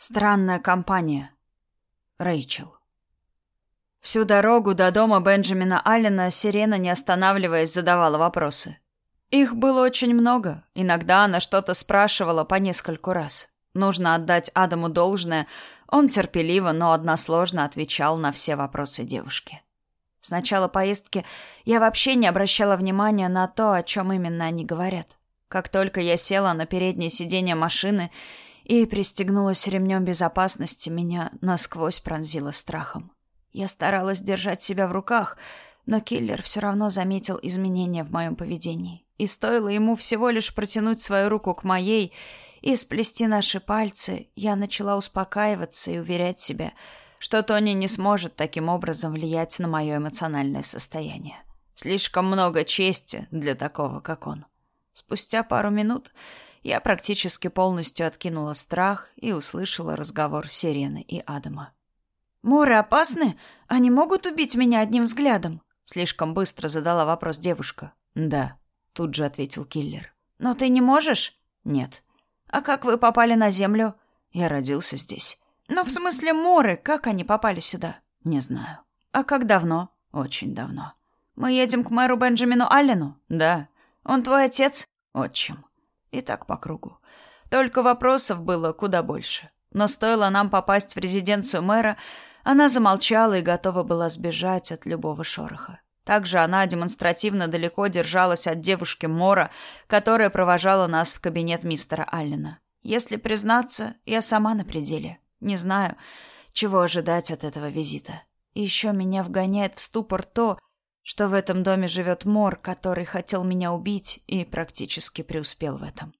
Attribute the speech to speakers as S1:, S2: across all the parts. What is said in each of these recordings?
S1: Странная компания. Рэйчел. Всю дорогу до дома Бенджамина Аллена Сирена, не останавливаясь, задавала вопросы. Их было очень много. Иногда она что-то спрашивала по нескольку раз. Нужно отдать Адаму должное. Он терпеливо, но односложно отвечал на все вопросы девушки. С начала поездки я вообще не обращала внимания на то, о чем именно они говорят. Как только я села на переднее сиденье машины и пристегнулась ремнем безопасности, меня насквозь пронзило страхом. Я старалась держать себя в руках, но киллер все равно заметил изменения в моем поведении. И стоило ему всего лишь протянуть свою руку к моей и сплести наши пальцы, я начала успокаиваться и уверять себя, что Тони не сможет таким образом влиять на мое эмоциональное состояние. Слишком много чести для такого, как он. Спустя пару минут я практически полностью откинула страх и услышала разговор Сирены и Адама. «Моры опасны? Они могут убить меня одним взглядом?» Слишком быстро задала вопрос девушка. «Да», — тут же ответил киллер. «Но ты не можешь?» «Нет». «А как вы попали на Землю?» «Я родился здесь». «Ну, в смысле, моры, как они попали сюда?» «Не знаю». «А как давно?» «Очень давно». «Мы едем к мэру Бенджамину Аллену?» «Да». «Он твой отец?» «Отчим». И так по кругу. Только вопросов было куда больше. Но стоило нам попасть в резиденцию мэра, она замолчала и готова была сбежать от любого шороха. Также она демонстративно далеко держалась от девушки Мора, которая провожала нас в кабинет мистера Аллена. Если признаться, я сама на пределе. Не знаю, чего ожидать от этого визита. И еще меня вгоняет в ступор то, что в этом доме живет Мор, который хотел меня убить и практически преуспел в этом.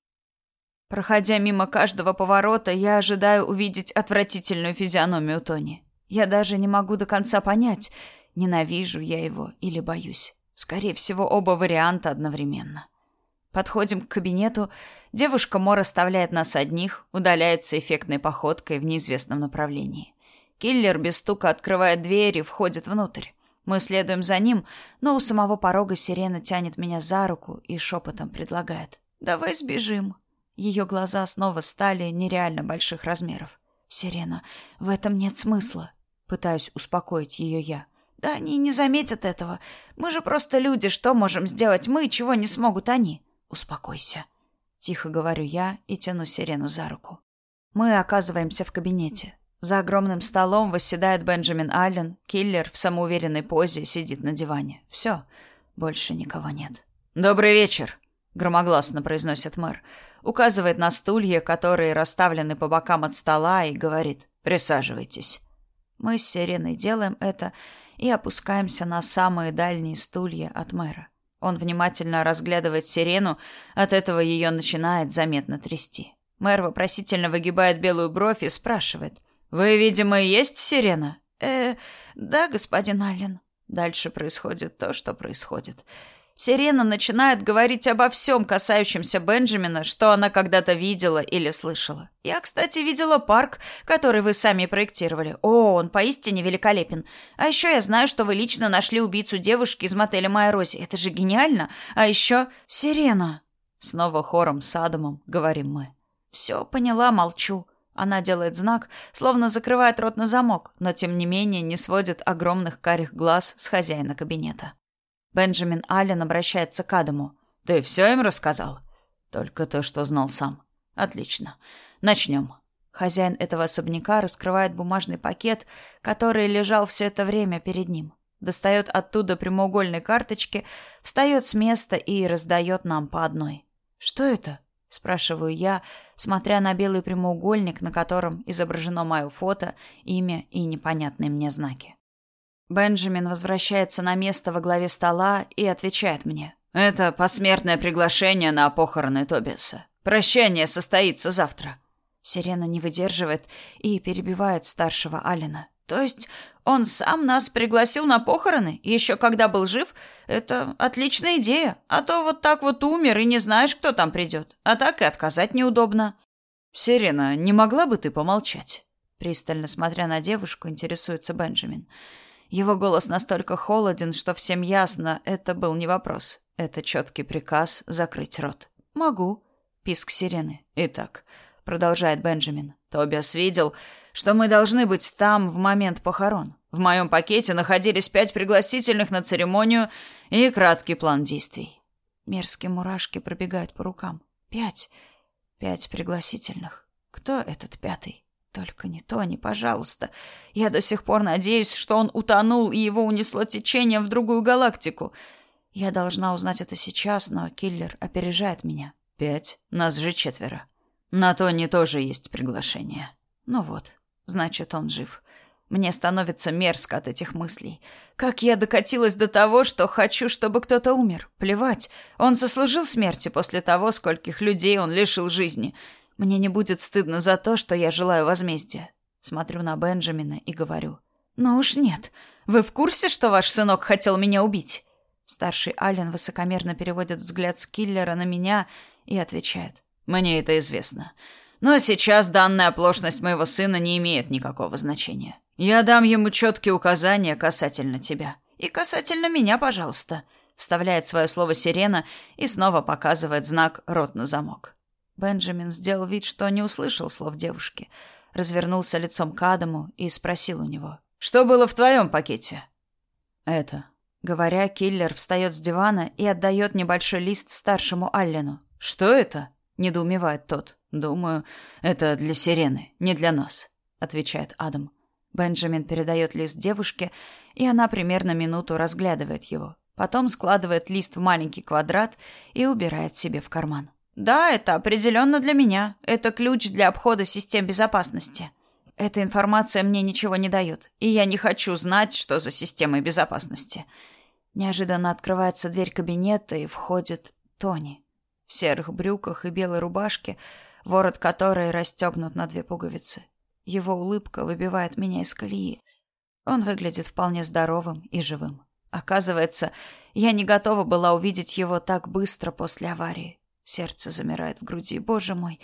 S1: Проходя мимо каждого поворота, я ожидаю увидеть отвратительную физиономию Тони. Я даже не могу до конца понять, ненавижу я его или боюсь. Скорее всего, оба варианта одновременно. Подходим к кабинету. Девушка Мор оставляет нас одних, удаляется эффектной походкой в неизвестном направлении. Киллер без стука открывает дверь и входит внутрь. Мы следуем за ним, но у самого порога сирена тянет меня за руку и шепотом предлагает. «Давай сбежим». Ее глаза снова стали нереально больших размеров. «Сирена, в этом нет смысла. Пытаюсь успокоить ее я. Да они не заметят этого. Мы же просто люди, что можем сделать мы, чего не смогут они? Успокойся. Тихо говорю я и тяну сирену за руку. Мы оказываемся в кабинете. За огромным столом восседает Бенджамин Аллен, киллер в самоуверенной позе сидит на диване. Все, больше никого нет. «Добрый вечер», — громогласно произносит мэр. Указывает на стулья, которые расставлены по бокам от стола, и говорит «Присаживайтесь». Мы с Сиреной делаем это и опускаемся на самые дальние стулья от мэра. Он внимательно разглядывает Сирену, от этого ее начинает заметно трясти. Мэр вопросительно выгибает белую бровь и спрашивает. «Вы, видимо, есть Сирена?» «Э, да, господин Аллен». Дальше происходит то, что происходит. Сирена начинает говорить обо всем, касающемся Бенджамина, что она когда-то видела или слышала. Я, кстати, видела парк, который вы сами проектировали. О, он поистине великолепен. А еще я знаю, что вы лично нашли убийцу девушки из мотеля Майя Рози. Это же гениально. А еще Сирена. Снова хором с Адамом говорим мы. Все, поняла, молчу. Она делает знак, словно закрывает рот на замок, но тем не менее не сводит огромных карих глаз с хозяина кабинета. Бенджамин Аллен обращается к Адаму. «Ты все им рассказал?» «Только то, что знал сам». «Отлично. Начнем». Хозяин этого особняка раскрывает бумажный пакет, который лежал все это время перед ним. Достает оттуда прямоугольные карточки, встает с места и раздает нам по одной. «Что это?» — спрашиваю я, смотря на белый прямоугольник, на котором изображено мое фото, имя и непонятные мне знаки. Бенджамин возвращается на место во главе стола и отвечает мне. «Это посмертное приглашение на похороны Тобиаса. Прощание состоится завтра». Сирена не выдерживает и перебивает старшего Алина. «То есть он сам нас пригласил на похороны, еще когда был жив? Это отличная идея. А то вот так вот умер и не знаешь, кто там придет. А так и отказать неудобно». «Сирена, не могла бы ты помолчать?» Пристально смотря на девушку, интересуется Бенджамин. Его голос настолько холоден, что всем ясно, это был не вопрос. Это четкий приказ закрыть рот. «Могу», — писк сирены. «Итак», — продолжает Бенджамин, Тобиас видел, что мы должны быть там в момент похорон. В моем пакете находились пять пригласительных на церемонию и краткий план действий. Мерзкие мурашки пробегают по рукам. Пять. Пять пригласительных. Кто этот пятый? Только не Тони, пожалуйста. Я до сих пор надеюсь, что он утонул и его унесло течением в другую галактику. Я должна узнать это сейчас, но киллер опережает меня. Пять. Нас же четверо. На Тони тоже есть приглашение. Ну вот, значит, он жив. Мне становится мерзко от этих мыслей. Как я докатилась до того, что хочу, чтобы кто-то умер. Плевать. Он заслужил смерти после того, скольких людей он лишил жизни. Мне не будет стыдно за то, что я желаю возмездия. Смотрю на Бенджамина и говорю. «Ну уж нет. Вы в курсе, что ваш сынок хотел меня убить?» Старший Аллен высокомерно переводит взгляд с киллера на меня и отвечает. «Мне это известно. Но сейчас данная оплошность моего сына не имеет никакого значения. Я дам ему четкие указания касательно тебя. И касательно меня, пожалуйста». Вставляет свое слово сирена и снова показывает знак «рот на замок». Бенджамин сделал вид, что не услышал слов девушки, развернулся лицом к Адаму и спросил у него. «Что было в твоем пакете?» «Это». Говоря, киллер встает с дивана и отдает небольшой лист старшему Аллену. «Что это?» — недоумевает тот. «Думаю, это для сирены, не для нас», — отвечает Адам. Бенджамин передает лист девушке, и она примерно минуту разглядывает его. Потом складывает лист в маленький квадрат и убирает себе в карман. Да, это определенно для меня. Это ключ для обхода систем безопасности. Эта информация мне ничего не дает, и я не хочу знать, что за системой безопасности. Неожиданно открывается дверь кабинета, и входит Тони. В серых брюках и белой рубашке, ворот которой расстегнут на две пуговицы. Его улыбка выбивает меня из колеи. Он выглядит вполне здоровым и живым. Оказывается, я не готова была увидеть его так быстро после аварии. Сердце замирает в груди. Боже мой,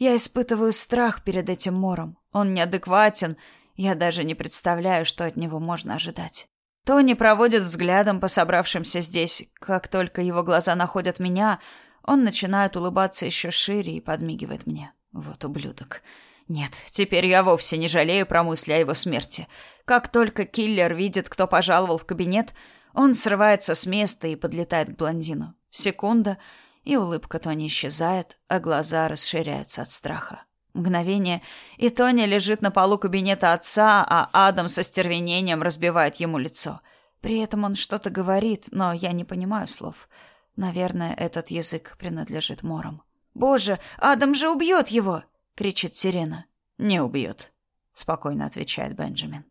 S1: я испытываю страх перед этим мором. Он неадекватен. Я даже не представляю, что от него можно ожидать. Тони проводит взглядом по собравшимся здесь. Как только его глаза находят меня, он начинает улыбаться еще шире и подмигивает мне. Вот ублюдок. Нет, теперь я вовсе не жалею про мысли о его смерти. Как только киллер видит, кто пожаловал в кабинет, он срывается с места и подлетает к блондину. Секунда — и улыбка Тони исчезает, а глаза расширяются от страха. Мгновение, и Тони лежит на полу кабинета отца, а Адам со стервенением разбивает ему лицо. При этом он что-то говорит, но я не понимаю слов. Наверное, этот язык принадлежит Морам. «Боже, Адам же убьет его!» — кричит Сирена. «Не убьет», — спокойно отвечает Бенджамин.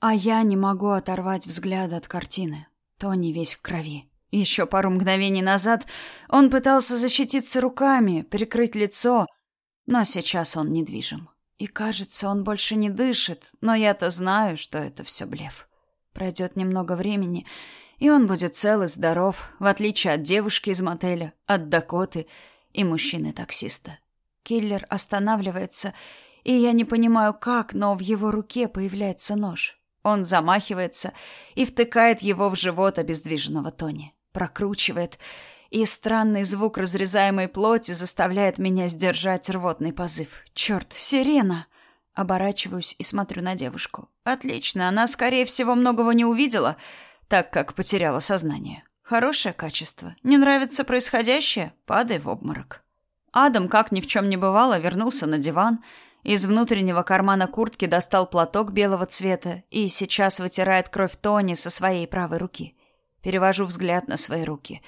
S1: А я не могу оторвать взгляд от картины. Тони весь в крови. Еще пару мгновений назад он пытался защититься руками, прикрыть лицо, но сейчас он недвижим. И кажется, он больше не дышит, но я-то знаю, что это все блеф. Пройдет немного времени, и он будет цел и здоров, в отличие от девушки из мотеля, от Дакоты и мужчины-таксиста. Киллер останавливается, и я не понимаю как, но в его руке появляется нож. Он замахивается и втыкает его в живот обездвиженного Тони прокручивает, и странный звук разрезаемой плоти заставляет меня сдержать рвотный позыв. Черт, сирена! Оборачиваюсь и смотрю на девушку. Отлично, она, скорее всего, многого не увидела, так как потеряла сознание. Хорошее качество. Не нравится происходящее? Падай в обморок. Адам, как ни в чем не бывало, вернулся на диван, из внутреннего кармана куртки достал платок белого цвета и сейчас вытирает кровь Тони со своей правой руки. Перевожу взгляд на свои руки.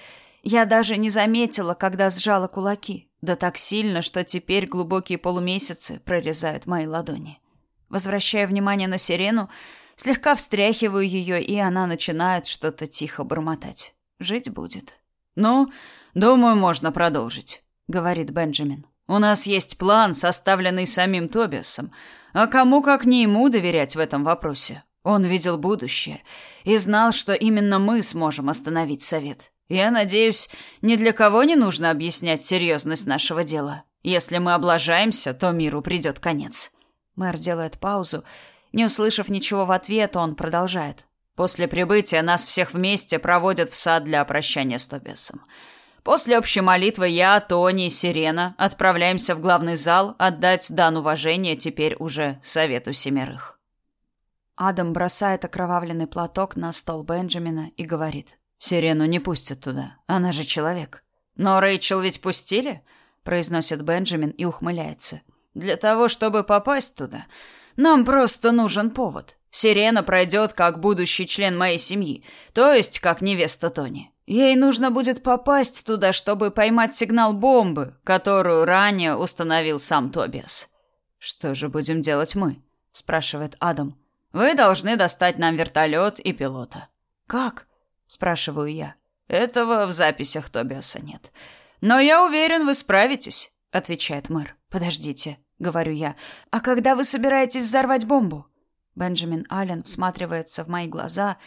S1: Я даже не заметила, когда сжала кулаки. Да так сильно, что теперь глубокие полумесяцы прорезают мои ладони. Возвращая внимание на сирену, слегка встряхиваю ее, и она начинает что-то тихо бормотать. Жить будет. «Ну, думаю, можно продолжить», — говорит Бенджамин. «У нас есть план, составленный самим Тобиасом. А кому, как не ему, доверять в этом вопросе? Он видел будущее и знал, что именно мы сможем остановить совет. Я надеюсь, ни для кого не нужно объяснять серьезность нашего дела. Если мы облажаемся, то миру придет конец. Мэр делает паузу. Не услышав ничего в ответ, он продолжает. После прибытия нас всех вместе проводят в сад для прощания с Тобиасом. После общей молитвы я, Тони и Сирена отправляемся в главный зал отдать дан уважения теперь уже Совету Семерых. Адам бросает окровавленный платок на стол Бенджамина и говорит. «Сирену не пустят туда, она же человек». «Но Рэйчел ведь пустили?» – произносит Бенджамин и ухмыляется. «Для того, чтобы попасть туда, нам просто нужен повод. Сирена пройдет как будущий член моей семьи, то есть как невеста Тони. Ей нужно будет попасть туда, чтобы поймать сигнал бомбы, которую ранее установил сам Тобиас. Что же будем делать мы? спрашивает Адам. Вы должны достать нам вертолет и пилота. Как? спрашиваю я. Этого в записях Тобиаса нет. Но я уверен, вы справитесь, отвечает мэр. Подождите, говорю я. А когда вы собираетесь взорвать бомбу? Бенджамин Аллен всматривается в мои глаза,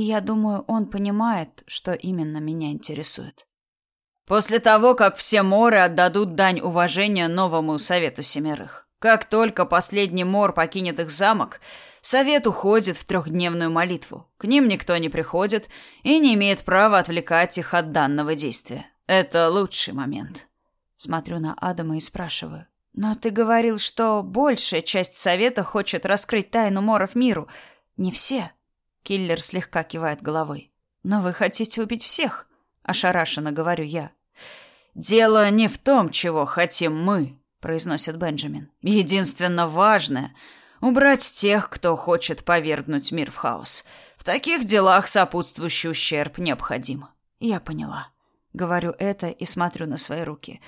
S1: я думаю, он понимает, что именно меня интересует. После того, как все моры отдадут дань уважения новому Совету Семерых. Как только последний мор покинет их замок, Совет уходит в трехдневную молитву. К ним никто не приходит и не имеет права отвлекать их от данного действия. Это лучший момент. Смотрю на Адама и спрашиваю. Но ты говорил, что большая часть совета хочет раскрыть тайну Моров миру. Не все. Киллер слегка кивает головой. Но вы хотите убить всех, ошарашенно говорю я. Дело не в том, чего хотим мы, произносит Бенджамин. Единственно важное убрать тех, кто хочет повергнуть мир в хаос. В таких делах сопутствующий ущерб необходим. Я поняла. Говорю это и смотрю на свои руки.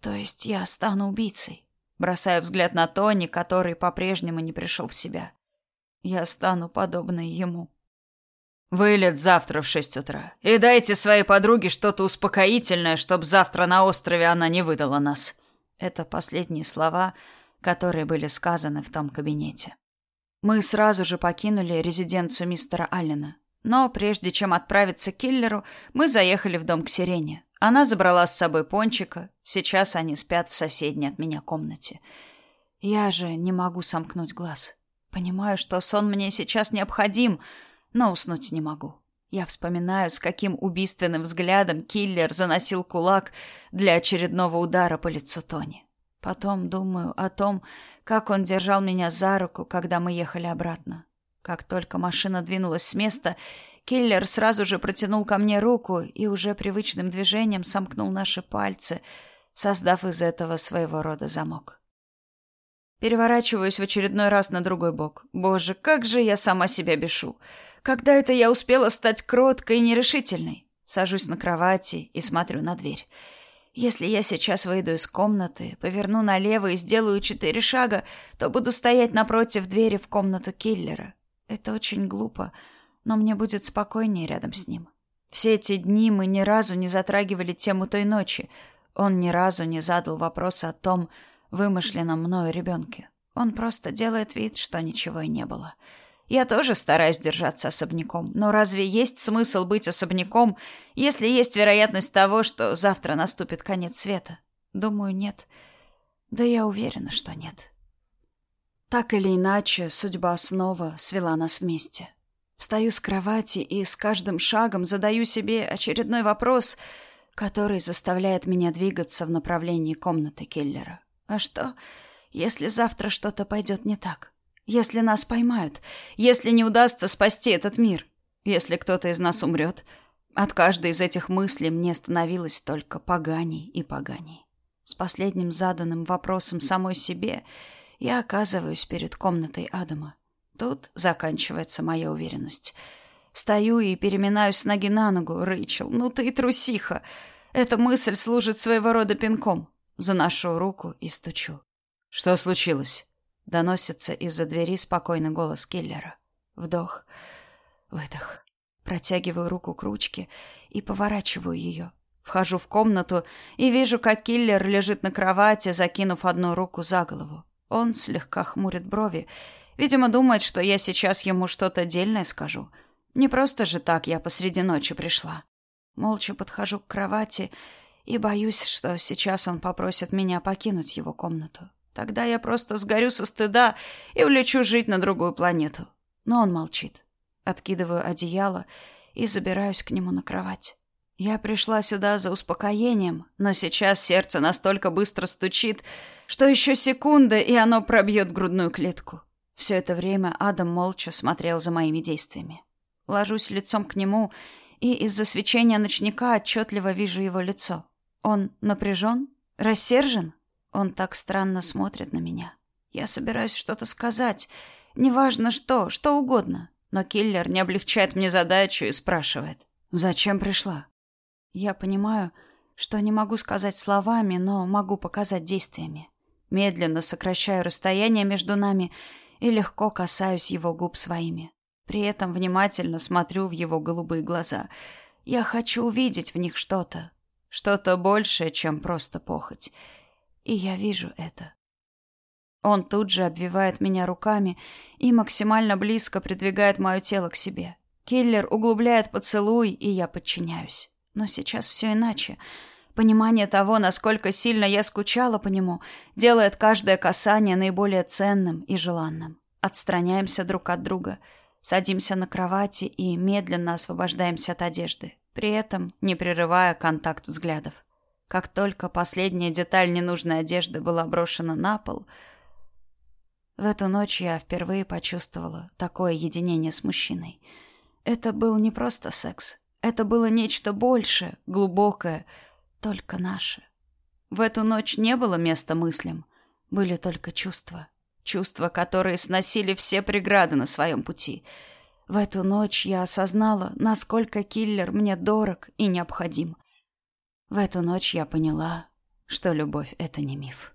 S1: То есть я стану убийцей. Бросаю взгляд на Тони, который по-прежнему не пришел в себя. Я стану подобной ему. Вылет завтра в шесть утра. И дайте своей подруге что-то успокоительное, чтоб завтра на острове она не выдала нас. Это последние слова, которые были сказаны в том кабинете. Мы сразу же покинули резиденцию мистера Аллена. Но прежде чем отправиться к киллеру, мы заехали в дом к Сирене. Она забрала с собой пончика. Сейчас они спят в соседней от меня комнате. Я же не могу сомкнуть глаз. Понимаю, что сон мне сейчас необходим, но уснуть не могу. Я вспоминаю, с каким убийственным взглядом киллер заносил кулак для очередного удара по лицу Тони. Потом думаю о том, как он держал меня за руку, когда мы ехали обратно. Как только машина двинулась с места, Киллер сразу же протянул ко мне руку и уже привычным движением сомкнул наши пальцы, создав из этого своего рода замок. Переворачиваюсь в очередной раз на другой бок. Боже, как же я сама себя бешу. Когда это я успела стать кроткой и нерешительной? Сажусь на кровати и смотрю на дверь. Если я сейчас выйду из комнаты, поверну налево и сделаю четыре шага, то буду стоять напротив двери в комнату киллера. Это очень глупо, но мне будет спокойнее рядом с ним. Все эти дни мы ни разу не затрагивали тему той ночи. Он ни разу не задал вопрос о том вымышленном мною ребенке. Он просто делает вид, что ничего и не было. Я тоже стараюсь держаться особняком, но разве есть смысл быть особняком, если есть вероятность того, что завтра наступит конец света? Думаю, нет. Да я уверена, что нет. Так или иначе, судьба снова свела нас вместе. Встаю с кровати и с каждым шагом задаю себе очередной вопрос, который заставляет меня двигаться в направлении комнаты киллера. А что, если завтра что-то пойдет не так? Если нас поймают? Если не удастся спасти этот мир? Если кто-то из нас умрет? От каждой из этих мыслей мне становилось только поганей и поганей. С последним заданным вопросом самой себе я оказываюсь перед комнатой Адама. Тут заканчивается моя уверенность. Стою и переминаюсь с ноги на ногу. Рэйчел, ну ты трусиха. Эта мысль служит своего рода пинком. Заношу руку и стучу. Что случилось? Доносится из-за двери спокойный голос киллера. Вдох, выдох. Протягиваю руку к ручке и поворачиваю ее. Вхожу в комнату и вижу, как киллер лежит на кровати, закинув одну руку за голову. Он слегка хмурит брови Видимо, думает, что я сейчас ему что-то дельное скажу. Не просто же так я посреди ночи пришла. Молча подхожу к кровати и боюсь, что сейчас он попросит меня покинуть его комнату. Тогда я просто сгорю со стыда и улечу жить на другую планету. Но он молчит. Откидываю одеяло и забираюсь к нему на кровать. Я пришла сюда за успокоением, но сейчас сердце настолько быстро стучит, что еще секунда, и оно пробьет грудную клетку. Все это время Адам молча смотрел за моими действиями. Ложусь лицом к нему, и из-за свечения ночника отчетливо вижу его лицо. Он напряжен? Рассержен? Он так странно смотрит на меня. Я собираюсь что-то сказать. Неважно что, что угодно. Но киллер не облегчает мне задачу и спрашивает. «Зачем пришла?» Я понимаю, что не могу сказать словами, но могу показать действиями. Медленно сокращаю расстояние между нами и легко касаюсь его губ своими. При этом внимательно смотрю в его голубые глаза. Я хочу увидеть в них что-то. Что-то большее, чем просто похоть. И я вижу это. Он тут же обвивает меня руками и максимально близко придвигает мое тело к себе. Киллер углубляет поцелуй, и я подчиняюсь. Но сейчас все иначе. Понимание того, насколько сильно я скучала по нему, делает каждое касание наиболее ценным и желанным. Отстраняемся друг от друга, садимся на кровати и медленно освобождаемся от одежды, при этом не прерывая контакт взглядов. Как только последняя деталь ненужной одежды была брошена на пол — в эту ночь я впервые почувствовала такое единение с мужчиной. Это был не просто секс. Это было нечто большее, глубокое, только наше. В эту ночь не было места мыслям. Были только чувства. Чувства, которые сносили все преграды на своем пути. В эту ночь я осознала, насколько киллер мне дорог и необходим. В эту ночь я поняла, что любовь — это не миф.